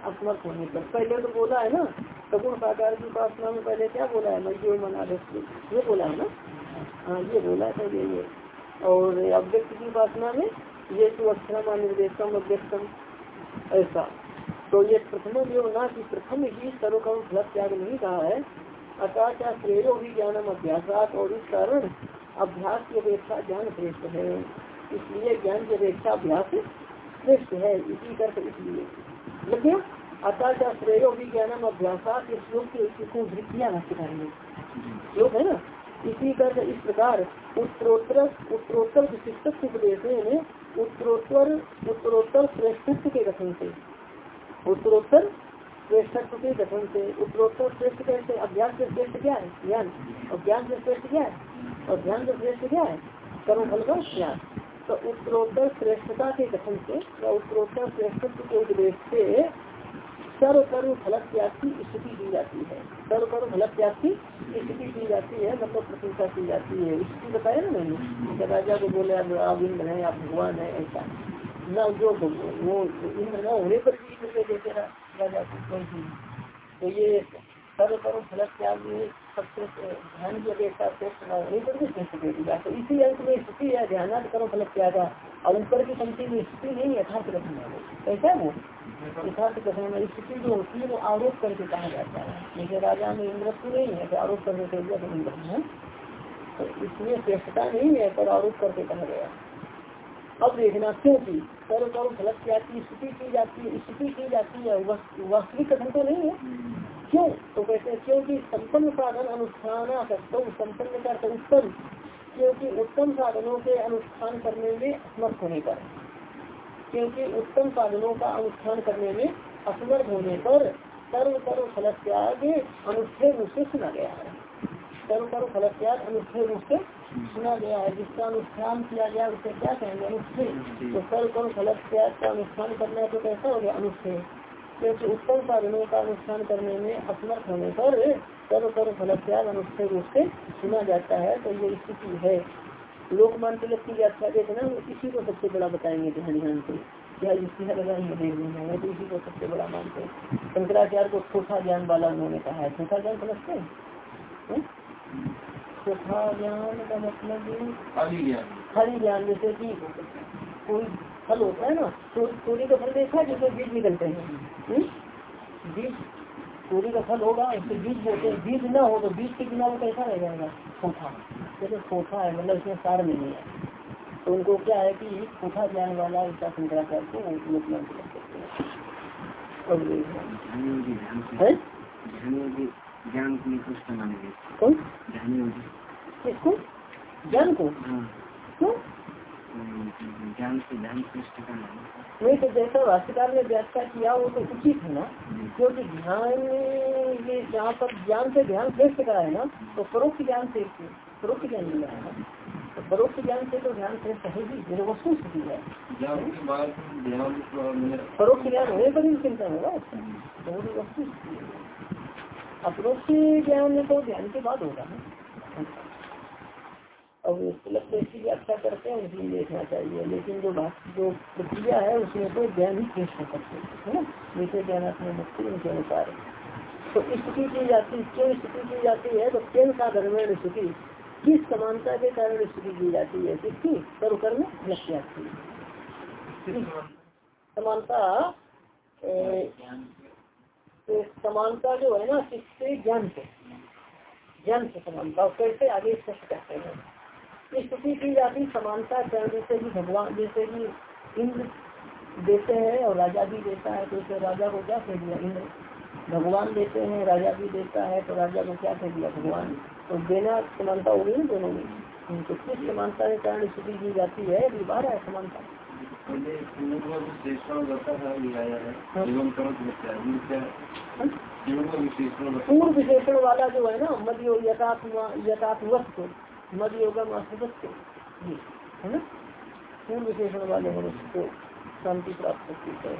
असमर्थ होने पर। पहले तो बोला है ना, सगुण साकार की उपासना में पहले क्या बोला है? मजो मना ये बोला है ना? हाँ ये बोला है ये ये। और अव्यक्त की उपासना में ये तो अक्षरमा निर्देशम अव्यक्तम ऐसा। तो ये प्रथम योग ना कि प्रथम ही सर्वकर्म फल त्याग नहीं कहा है। अतः क्या श्रेय भी ज्ञानम अभ्यासात और इस कारण अभ्यास की अपेक्षा ज्ञान श्रेष्ठ है। इसलिए ज्ञान की अपेक्षा अभ्यास श्रेष्ठ है, इसी कर इसलिए। लेकिन अतः क्या श्रेय भी ज्ञानम अभ्यासात, इस योग के वृत्तियाँ नष्ट करेंगे योग है ना? इसी कर इस प्रकार उत्तरोत्तर उत्तरोत्तर विशिष्ट उपदेश उत्तरोत्तर उत्तरोत्तर श्रेष्ठत्व के कथन से। उत्तरोत्तर श्रेष्ठत्व के कथन से उत्तरोत्तर श्रेष्ठ कैसे अभ्यास से श्रेष्ठ क्या है? ज्ञान। और ज्ञान से श्रेष्ठ क्या है? और ध्यान से श्रेष्ठ क्या है? कर्म फल का ज्ञान। तो उत्तरोत्तर श्रेष्ठता के कथन से या उत्तरोत्तर श्रेष्ठत्व के उपदेश से सर्व कर्म फल त्याग की स्थिति दी जाती है। सर्व कर्म फल त्याग की स्थिति दी जाती है मतलब प्रशंसा की जाती है। स्थिति बताया ना मैंने राजा को बोले, आप इंद्र है, आप भगवान है, ऐसा। न जो वो इंद्र न होने पर भी कोई चीज़ तो ये सर्व कर्म फल त्याग सबसे ध्यान की अपेक्षा तो इसी अंक में स्थिति है ध्यान कर्म फल त्याग और ऊपर की पंक्ति में स्थिति नहीं, यथार्थ कथन है। कैसा है? वो यथार्थ कथन में स्थिति जो होती है, वो आरोप करके कहा जाता है। जैसे राजा में इंद्रत्व नहीं है तो आरोप करके कह दिया तो तो श्रेष्ठता नहीं है, पर आरोप करके कहा गया अब देखना, क्योंकि सर्व कर्म फल त्याग की स्थिति की जाती है स्थिति की जाती है वास्तविक कथन तो नहीं है। क्यों? तो कहते हैं, क्योंकि संपन्न साधन अनुष्ठान संपन्न का उत्तम, क्योंकि उत्तम साधनों के अनुष्ठान करने में असमर्थ होने पर, क्योंकि उत्तम साधनों का अनुष्ठान करने में असमर्थ होने पर सर्व कर्म फल त्याग अनुच्छेद रूप से सुना गया है। सर्व कर्म फल त्याग अनुच्छेद रूप से सुना गया है, जिसका अनुष्ठान किया गया उसे क्या कहेंगे? अनुच्छेद तो सर्व कर्म फल त्याग का अनुष्ठान करना है तो कैसा हो गया? अनुच्छेद क्योंकि उत्तम साधनों का अनुष्ठान करने में असमर्थ होने पर सर्व कर्म फल त्याग अनुच्छेद रूप से सुना जाता है। तो ये स्थिति है। लोकमान तिलक की व्याख्या देखना इसी को सबसे बड़ा बताएँगे, ध्यान ध्यान से क्या युक्तियाँ लगाएँगे तो इसी को सबसे बड़ा मानते हैं। शंकराचार्य को छोटा ज्ञान वाला उन्होंने कहा है। छोटा ज्ञान समझते हैं? छोटा ज्ञान का मतलब खाली ज्ञान। जैसे कि कोई फल होता है ना चोरी का फल देखा जैसे बीज निकलते हैं? बीज चोरी का फल होगा उसके बीज बोलते बीज न हो तो बीज के बिना वो कैसा रह जाएगा? खोखा जैसे खोखा है मतलब इसमें सार नहीं है। तो उनको क्या है कि खोखा ज्ञान वाला इसका शंकराचार्य को लोग मान सकते हैं। ज्ञान को निकृष्ट मानेंगे कौन? ज्ञान को? क्यों? ज्ञान से ध्यान श्रेष्ठ का नहीं तो जैसा भाष्यकार ने व्याख्या किया वो तो उचित है ना? क्योंकि ध्यान ये जहाँ पर ज्ञान से ध्यान श्रेष्ठ का है ना तो परोक्ष ज्ञान से परोक्ष ज्ञान मिला है ना? तो परोक्ष ज्ञान से तो ध्यान श्रेष्ठ है। ही मेरे वस्तु स्थिति है परोक्ष ज्ञान होने पर ही चिंता होगा। तो वो वस्तु स्थिति है। अपरोक्ष ज्ञान में तो ध्यान के बाद होगा ना। उपलब्ध इसकी व्याख्या करते हैं इसलिए देखना चाहिए। लेकिन जो बात जो प्रक्रिया है उसमें तो ज्ञान ही हो सकते है ना? जैसे ज्ञानात्मक मुक्ति उनके अनुसार तो स्थिति की जाती क्यों स्थिति की जाती है? तो केंद्र का धर्मेण स्थिति किस समानता के कारण स्थिति की जाती है? किसकी? सर्वकर्म लक्ष्य समानता? समानता जो है ना किससे ज्ञान से ज्ञान से समानता कैसे आगे स्पष्ट करते हैं। स्थिति की जाती समानता जैसे कि भगवान, जैसे कि इंद्र देते हैं और राजा भी देता है तो उसे राजा को क्या कह दिया इंद्र? भगवान देते हैं, राजा भी देता है तो राजा को क्या कह दिया भगवान? तो देना समानता होगी ना दोनों में। तो किस समानता के कारण स्थिति की जाती है? अभी बार है समानता। पूर्व विशेषण वाला जो है ना मध्य यथार्थ यथार्थ वस्तु योगम असदस्य है ना? पूर्व विशेषण वाले मनुष्य को शांति प्राप्त होती है।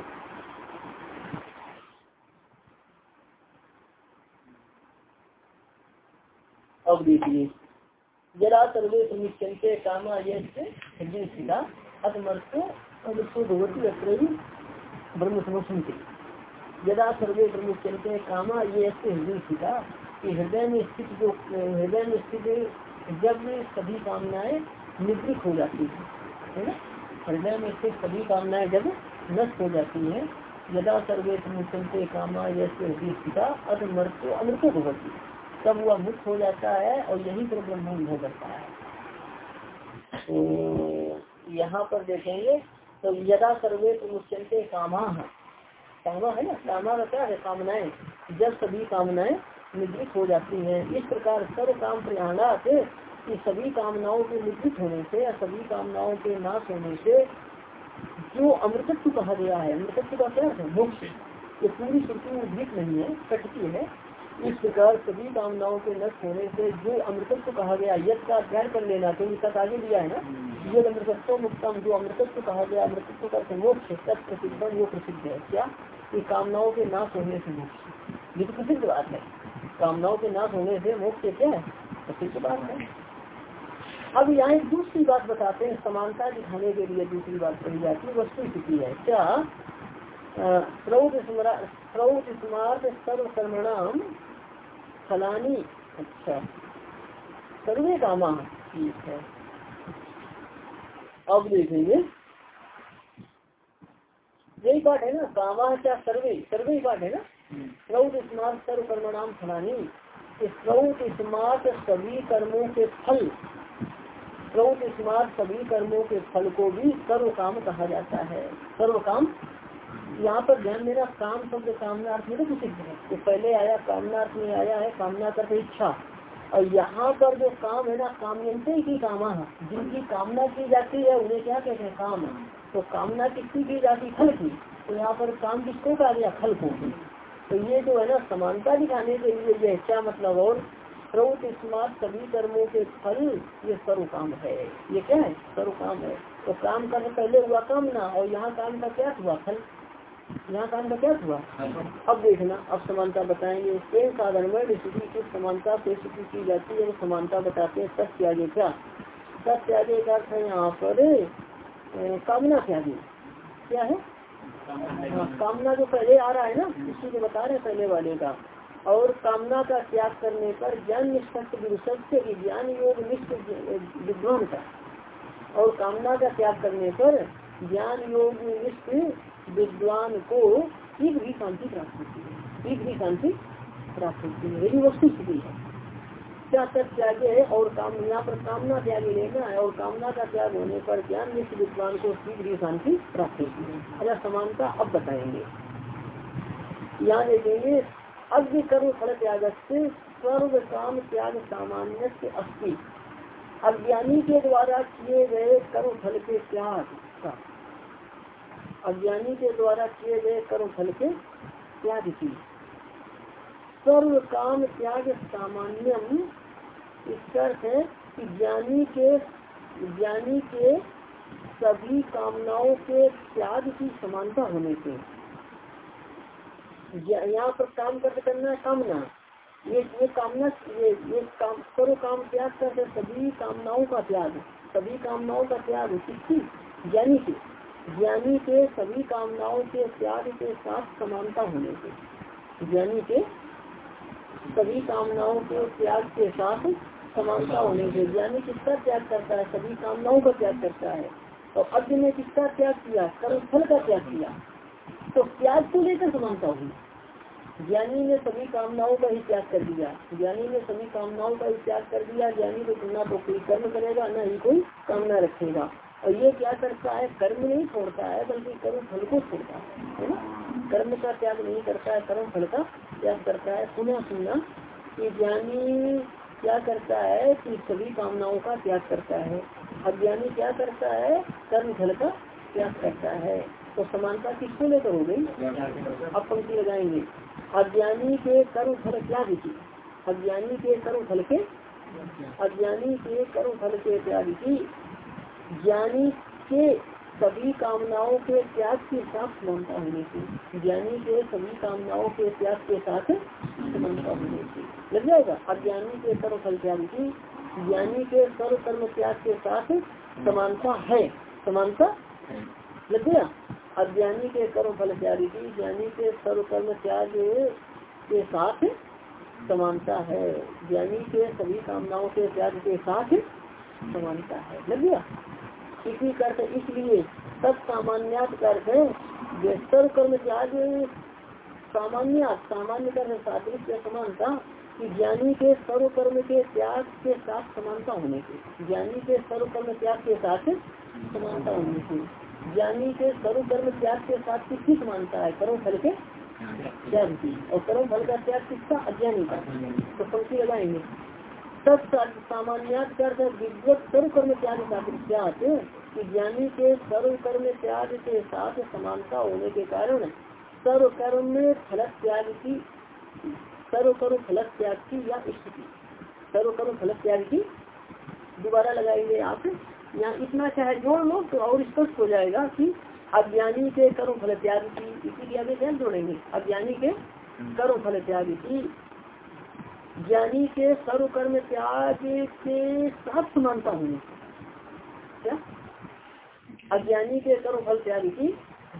अब देखिए जरा सर्वे प्रमुचंते कामा ये सीधा अतमर्थो भगवती अत्र ब्रह्म समझते यदा सर्वे प्रमुचंते कामा, ये हृदय सीधा कि हृदय में स्थित जो, हृदय में स्थित जब सभी कामनाएँ निवृत्त हो जाती है हृदय में स्थित सभी कामनाएँ जब नष्ट हो जाती है, यदा सर्वे समुचंते कामा जैसे हृदय स्थिता अत मृत्यु अमृतो भगवती तब वह मुक्त हो जाता है और यही पर ब्रह्म हो करता है। तो यहाँ पर देखेंगे तो यदा सर्वे प्रमुचंते कामा। कामा है ना? कामा का क्या है? कामनाएँ। जब सभी कामनाएँ निवृत्त हो जाती हैं, इस प्रकार सर्व काम प्रयाणात कि सभी कामनाओं के निवृत्त होने से या सभी कामनाओं के नाश होने से जो अमृतत्व कहा गया है, अमृतत्व का क्या है? मोक्ष। ये पूरी श्रुति में उद्धित नहीं है, कटती है। इस प्रकार सभी कामनाओं के नष्ट होने से जो अमृतत्व कहा गया यद का अध्ययन कर लेना क्योंकि तक आगे दिया है ना? ये अमृतत्व मुक्तम जो अमृतत्व कहा गया अमृतत्व का मोक्ष तत् प्रसिद्ध वो प्रसिद्ध है। क्या? कि कामनाओं के नाश होने से मोक्ष ये तो प्रसिद्ध बात है। कामनाओं के नाश होने से मोक्ष क्या? है प्रसिद्ध बात है। अब यहाँ एक दूसरी बात बताते हैं समानता दिखाने के लिए दूसरी बात कही जाती है वस्तु स्थिति है। क्या? स्मार्ट सर्व कर्मणाम फलानी। अच्छा। सर्वे कामा ठीक है। अब देखेंगे। यही बात है ना कामा क्या सर्वे। सर्वे बात है ना? स्रौत स्मार्ट सर्व कर्मणाम फलानी। स्रौत स्मार्ट सभी कर्मों के फल। स्रोत स्मार्ट सभी कर्मों के फल को भी सर्व काम कहा जाता है। सर्व काम यहाँ पर ध्यान मेरा काम शब्द कामना अर्थ में तो प्रसिद्ध है पहले आया, कामना अर्थ में आया है, कामना करते इच्छा। और यहाँ पर जो काम है ना कामयंत्र की कामा जिनकी कामना की जाती है, उन्हें क्या कहते हैं? काम तो कामना किसकी की जाती फल की। तो यहाँ पर काम किसको कहा गया? फल को। तो ये जो है ना, समानता दिखाने के लिए ये क्या मतलब और? सर्वत स्मार्ट सभी कर्मों के फल, ये सर्व काम है। ये क्या है? सर्व काम है। तो काम का पहले हुआ कामना, और यहाँ काम का क्या हुआ? फल। यहाँ काम का क्या हुआ? अब देखना अब समानता बताएँगे साधन में स्थिति की समानता से स्थिति की जाती है समानता बताते हैं सत्य आगे क्या सत्य आगे का अर्थ है यहाँ पर कामना त्यागी क्या है? हाँ, कामना जो पहले आ रहा है ना इसी को बता रहे पहले वाले का। और कामना का त्याग करने पर ज्ञान निष्ठ विरुसत्य ज्ञान योग निष्ठ विद्वान का। और कामना का त्याग करने पर ज्ञान योग निष्ठ विद्वान को एक भी शांति प्राप्त होती है। एक भी शांति प्राप्त होती है। यही वस्तु स्थिति है। क्या तक त्यागे है और काम, यहाँ पर कामना त्यागी लेना है और कामना का त्याग होने पर ज्ञान निष्ठ विद्वान को शीघ्र ही शांति प्राप्त होती है। अगर समानता अब बताएँगे। यहाँ देखेंगे अग्नि कर्म फल त्याग से सर्व काम त्याग सामान्य से अस्थि अज्ञानी के द्वारा किए गए कर्म फल के त्याग का। अज्ञानी के द्वारा किए गए कर्म फल के त्याग की। सर्व काम त्याग सामान्यम। इसका है कि ज्ञानी के ज्ञानी के सभी कामनाओं के त्याग की समानता होने से। यहाँ पर काम करते करना है कामना। ये ये कामना, ये ये काम, करो काम त्याग करते सभी कामनाओं का त्याग, सभी कामनाओं का त्याग किसकी? ज्ञानी के। ज्ञानी के सभी कामनाओं के त्याग के साथ समानता होने से, ज्ञानी के सभी कामनाओं के त्याग के साथ समानता होने से, ज्ञानी किसका त्याग करता है? सभी कामनाओं का त्याग करता है। और अग्नि ने किसका त्याग किया? कर्म फल का त्याग किया। तो त्याग को लेकर समानता हुई। ज्ञानी ने सभी कामनाओं का ही त्याग कर दिया। ज्ञानी ने सभी कामनाओं का ही त्याग कर दिया। ज्ञानी को ना तो कोई कर्म करेगा, न ही कोई कामना रखेगा। और ये क्या करता है? कर्म नहीं छोड़ता है, बल्कि कर्म फल को छोड़ता है ना? कर्म का त्याग नहीं करता है, कर्म फल का त्याग करता है। पुनः सुनना कि ज्ञानी क्या करता है? कि सभी कामनाओं का त्याग करता है। अज्ञानी क्या करता है? कर्म फल का त्याग करता है। तो समानता किसको लेकर हो गई? अब पंक्ति लगाएँगे। अज्ञानी के कर्म फल क्या की अज्ञानी के कर्म फल के अज्ञानी के कर्म फल के त्याग की ज्ञानी के सभी कामनाओं के त्याग के साथ समानता होने से ज्ञानी के सभी कामनाओं के त्याग के साथ समानता होने से लग जाएगा? अज्ञानी के कर्म फल त्याग की, ज्ञानी के सर्व कर्म त्याग के साथ समानता है। समानता लग गया? अज्ञानी के कर्म फल त्याग की, ज्ञानी के सर्व कर्म त्याग के साथ समानता है। ज्ञानी के सभी कामनाओं के त्याग के साथ समानता है। लग गया? इसी करते इसलिए सब सामान्यात करते सर्व कर्म त्याग सामान्य सामान्य कर्म कर सादृश्य समानता कि ज्ञानी के सर्व कर्म के त्याग के साथ समानता होने के ज्ञानी के सर्व कर्म त्याग के साथ समानता होने की ज्ञानी के सर्व कर्म त्याग के साथ किसकी समानता है? कर्म फल के त्याग की। और कर्म फल का त्याग किसका? अज्ञानी का। तो पंक्ति लगाएँगे। विद्वत सर्व कर्म त्याग ज्ञानी के सर्व कर्म त्याग के साथ समानता होने के कारण सर्व कर्म फल त्याग की सर्व कर्म फल त्याग की या स्थिति। सर्व कर्म फल त्याग की दोबारा लगाएँगे आप। यहाँ इतना चाहे जोड़ लो तो और स्पष्ट हो जाएगा कि अज्ञानी के कर्म फल त्याग की इसीलिए आगे ध्यान जोड़ेंगे अज्ञानी के कर्म फल त्याग की ज्ञानी के सर्व कर्म त्याग के साथ समानता होने क्या? अज्ञानी के कर्म फल त्याग की,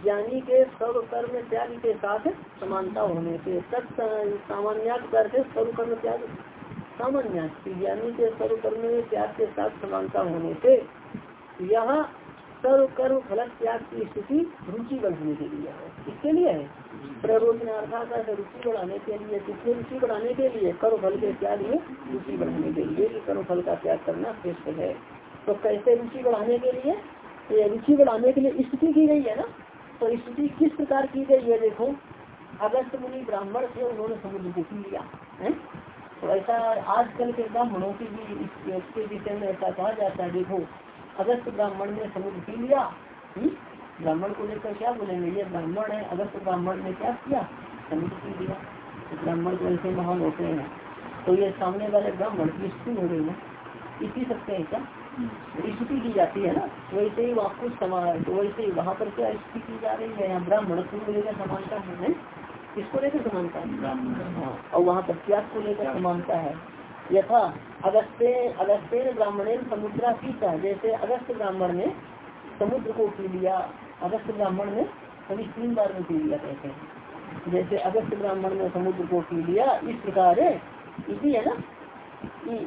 ज्ञानी के सर्व कर्म त्याग के साथ समानता होने से तत् करके सर्व कर्म त्याग। सामान्य ज्ञानी के सर्व कर्म त्याग के साथ समानता होने से, यह सर्व कर्म फल त्याग की स्थिति रुचि बढ़ाने के लिए है। इसके लिए है? प्ररोचनार्था का रुचि बढ़ाने के लिए किसने रुचि बढ़ाने के लिए? कर्म फल के त्याग में रुचि बढ़ाने के लिए कर्म फल का त्याग करना श्रेष्ठ है। तो कैसे रुचि बढ़ाने के लिए? ये रुचि बढ़ाने के लिए स्थिति की गई है ना? तो स्थिति किस प्रकार की गई है देखो। अगस्त मुनि ब्राह्मण थे, उन्होंने समुद्र को पी लिया, है? तो ऐसा आजकल के ब्राह्मणों की भी इसके विषय में ऐसा कहा जाता है, देखो अगस्त ब्राह्मण ने समुद्र पी लिया हम्म? ब्राह्मण को लेकर क्या बोलेंगे? ये ब्राह्मण है अगस्त ब्राह्मण ने क्या किया? समुद्र पी लिया। तो ब्राह्मण तो ऐसे महान होते हैं। तो ये सामने वाले ब्राह्मण की स्थिति हो गई है इसी सकते हैं क्या? स्थिति की जाती है ना। वैसे ही वहाँ कुछ समान तो वैसे ही वहाँ पर क्या स्थिति की जा रही है? यहाँ ब्राह्मण को लेकर समानता है किसको लेकर समानता है? हाँ और वहाँ पर त्याग को लेकर समानता है? यथा अगस्ते अगस्तेन ब्राह्मण समुद्रा पीता, जैसे अगस्त ब्राह्मण ने समुद्र को पी लिया अगस्त ब्राह्मण ने कभी तीन बार में पी लिया कहते हैं। जैसे अगस्त ब्राह्मण ने समुद्र को पी लिया, इस प्रकार इसी है ना?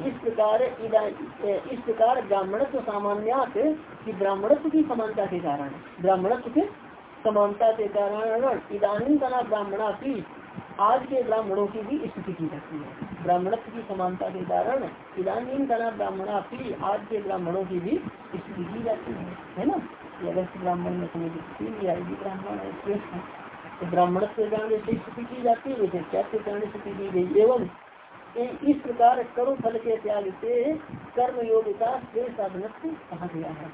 इस प्रकार इस प्रकार ब्राह्मणत्व सामान्यात कि ब्राह्मणत्व की समानता के कारण, ब्राह्मणत्व के समानता के कारण इधानी का ब्राह्मणा की आज के ब्राह्मणों की भी स्थिति की जाती है। ब्राह्मणत्व की समानता के कारण इधानी का ब्राह्मणा की आज के ब्राह्मणों की भी स्थिति की जाती है है ना? अगस्त ब्राह्मण ने समझ लिया ब्राह्मण श्रेष्ठ तो ब्राह्मणत्व के कारण जैसे स्थिति की जाती है वैसे के कारण स्थिति की गई, एवं इस प्रकार कर्म फल के त्याग से कर्म योग का श्रेय साधन कहा गया है।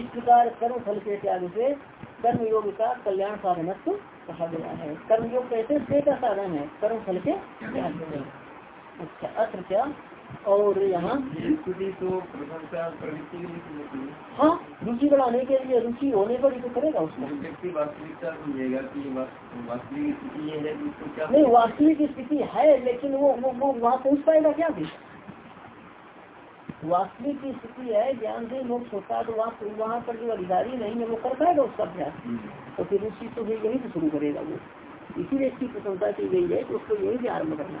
इस प्रकार कर्म फल के त्याग से कर्म योग का कल्याण साधनत्व कहा गया है। कर्मयोग कैसे? श्रेय का साधन है। कर्म फल के अच्छा अत्र क्या? और यहाँ? हाँ। रुचि बढ़ाने के लिए रुचि होने पर ही तो करेगा उसको। नहीं वास्तविक स्थिति है लेकिन वो वो, वो वहाँ पहुँच पाएगा क्या भी? वास्तविक की स्थिति है ज्ञान से मोक्ष होता है तो वहाँ वहाँ पर जो अधिकारी नहीं है वो कर पाएगा उसका अभ्यास। तो फिर उस चीज़ तो फिर यही से शुरू करेगा वो। इसीलिए इसकी प्रशंसा की गई है कि उसको यही से आरंभ करना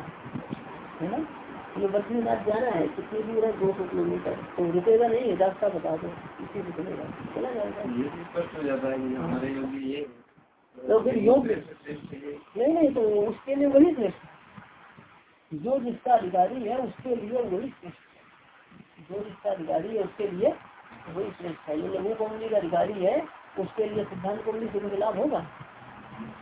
है। ना? ये बद्रीनाथ जाना है कितनी दूर है? दो सौ किलोमीटर। तो रुकेगा नहीं रास्ता बता दो इसी से चलेगा। चला जाएगा। तो फिर योग नहीं नहीं तो उसके लिए वही श्रेष्ठ। जो जिसका अधिकारी है उसके लिए वही श्रेष्ठ। जो जिसका अधिकारी है उसके लिए वही श्रेष्ठ है ये लघु कौमली का अधिकारी है उसके लिए सिद्धांत कौमली से लाभ होगा।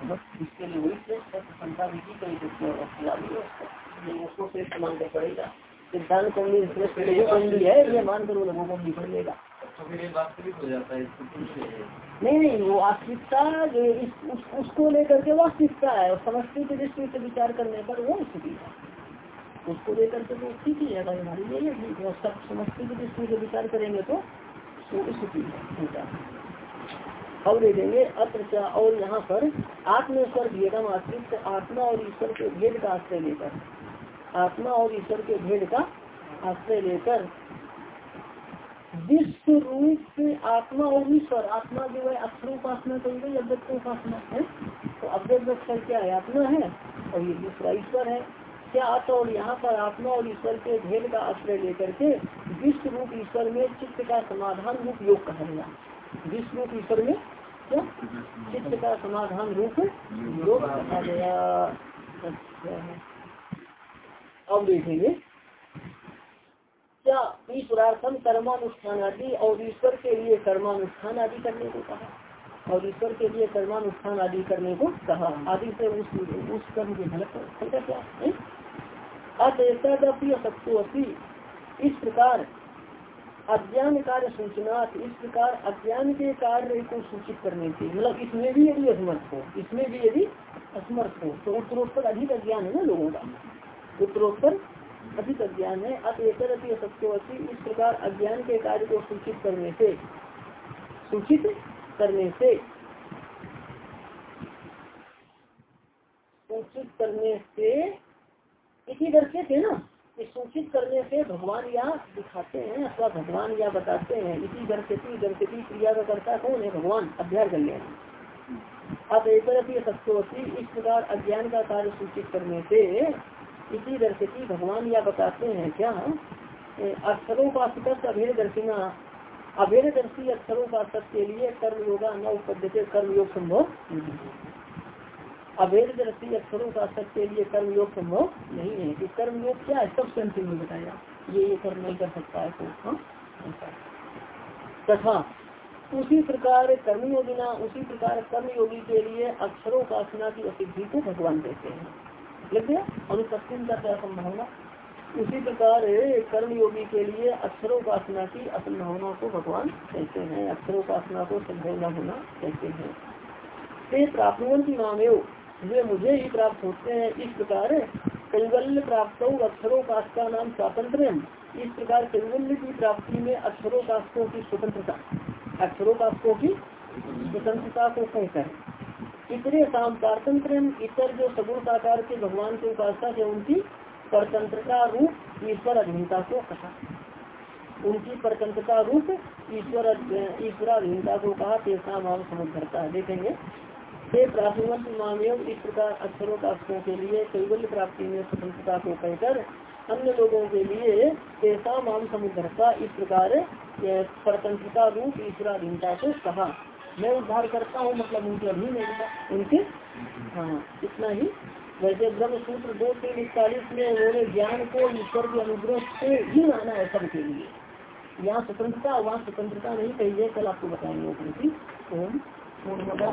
बस इसके लिए वही श्रेष्ठ है संख्या भी की तो ही है उसको। श्रेष्ठ मानना पड़ेगा। सिद्धांत कौमली श्रेष्ठ लघु कौमली है ये मानकर वो लघु कौमली पढ़ लेगा नहीं नहीं वो वास्तविकता इस, उस, उसको लेकर के वास्तविकता है और समष्टि की दृष्टि से विचार करने पर वो स्थिति है। उसको लेकर के तो ठीक ही है हमारी यही है सब समष्टि की दृष्टि से विचार करेंगे तो स्थिति है और दे देंगे अत्र और यहाँ पर आत्मेश्वर भेदम आश्रित आत्मा और ईश्वर के भेद का आश्रय लेकर। आत्मा और ईश्वर के भेद का आश्रय लेकर। विश्व रूप आत्मा और ईश्वर, आत्मा जो है अक्षर उपासना कही गई, अव्यक्त उपासना है। तो अव्यक्त क्या है? आत्मा है, और ये दूसरा ईश्वर है। क्या आता और यहाँ पर आत्मा और ईश्वर के भेद का आश्रय लेकर के विश्व रूप ईश्वर में चित्त का समाधान रूप योग कहा गया। विश्व रूप ईश्वर में क्या? चित्त का समाधान रूप योग कहा गया। अच्छा। अब देखेंगे। क्या ईश्वरार्थम कर्मानुष्ठान आदि और ईश्वर के लिए कर्मानुष्ठान आदि करने को कहा? और ईश्वर के लिए कर्मानुष्ठान आदि करने को कहा। आदि से उस उस कर्म के फल क्या असत्यो इस प्रकार अज्ञान कार्य सूचना इस प्रकार अज्ञान के कार्य को सूचित करने से मतलब इसमें भी यदि असमर्थ हो, इसमें भी यदि असमर्थ हो तो उत्तरोत्तर अधिक अज्ञान है ना लोगों का। उत्तरोत्तर अधिक अज्ञान है अतएतर अति असत्योवती इस प्रकार अज्ञान के कार्य को सूचित करने से, सूचित करने से, सूचित करने से इसी दर्शे थे ना, कि सूचित करने से भगवान या दिखाते हैं, अथवा भगवान या बताते हैं, इसी दर्शती दर्शती क्रिया का करता कौन है? भगवान अध्याय कर लें अब एक सत्योवती इस प्रकार अज्ञान का कार्य सूचित करने से इसी दर्शती भगवान या बताते हैं क्या? अक्षरों का अभेद दर्शिना अभेद दर्शी अक्षरों का के लिए कर्म योगा न उपद्य कर्म योग संभव अभेद दृष्टि अक्षरों का सत्य के लिए कर्म योग संभव नहीं है। कि कर्म योग क्या है? सब अंतिम में बताया। ये ये कर्म नहीं कर सकता है? तथा उसी प्रकार कर्म योगिना उसी प्रकार कर्म योगी के लिए अक्षरों का की असिद्धि को भगवान देते हैं। लग गया? अनुपस्थित का क्या संभावना? उसी प्रकार कर्म योगी के लिए अक्षरोपासना की असंभावना को भगवान कहते हैं। अक्षरोपासना को संभावना होना कहते हैं। प्राप्त नाम वे मुझे ही प्राप्त होते हैं। इस प्रकार कैवल्य प्राप्त अक्षरोपास का नाम स्वातंत्र इस प्रकार कैवल्य की प्राप्ति में अक्षरों अक्षरोपासकों की स्वतंत्रता, अक्षरों अक्षरोपासकों की स्वतंत्रता को कहकर इतने शाम पारतंत्र इतर जो सगुण साकार के भगवान के उपासना है उनकी परतंत्रता रूप ईश्वर अधीनता को कहा। उनकी परतंत्रता रूप ईश्वर ईश्वर अधीनता को कहा। तेसा माम समुद्रता देखेंगे। से प्राथमिक मामेव इस प्रकार अक्षरों का अक्षरों के लिए कैवल्य प्राप्ति में स्वतंत्रता को कहकर अन्य लोगों के लिए तेसा माम समुद्रता इस प्रकार स्वतंत्रता रूप ईश्वराधीनता को कहा। मैं उद्धार करता हूँ मतलब उनके है उनके हाँ इतना ही। वैसे ब्रह्म सूत्र दो तीन इकतालीस में उन्होंने ज्ञान को ईश्वर के अनुग्रह से ही माना है सबके लिए। यहाँ स्वतंत्रता, वहाँ स्वतंत्रता नहीं कही है कल आपको बताएँगे ओम। पूर्णमदा